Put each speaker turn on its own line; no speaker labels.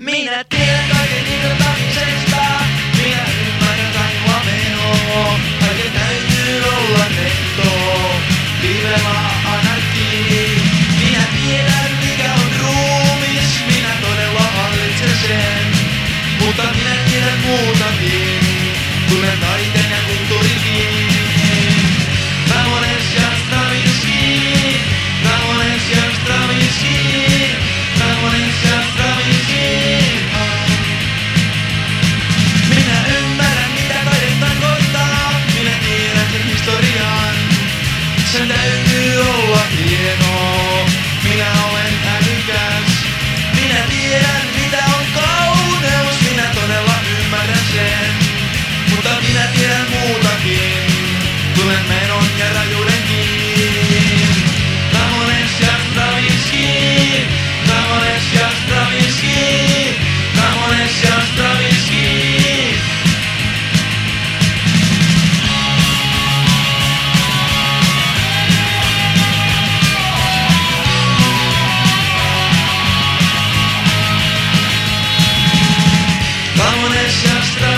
Minä tiedän kaiken irtamisesta. Minä ymmärrän tajua menoa. Kaiken täytyy olla netto. Livela anarkii. Minä tiedän mikä on ruumis. Minä todella hallitsen sen. Mutta minä tiedän muutakin. Tunnen taiteen muutakin. Tunnen menon ja rajuudenkin. Ramones ja Stravinsky. Ramones ja Stravinsky. Ramones ja Stravinsky. Ramones ja Stravinsky,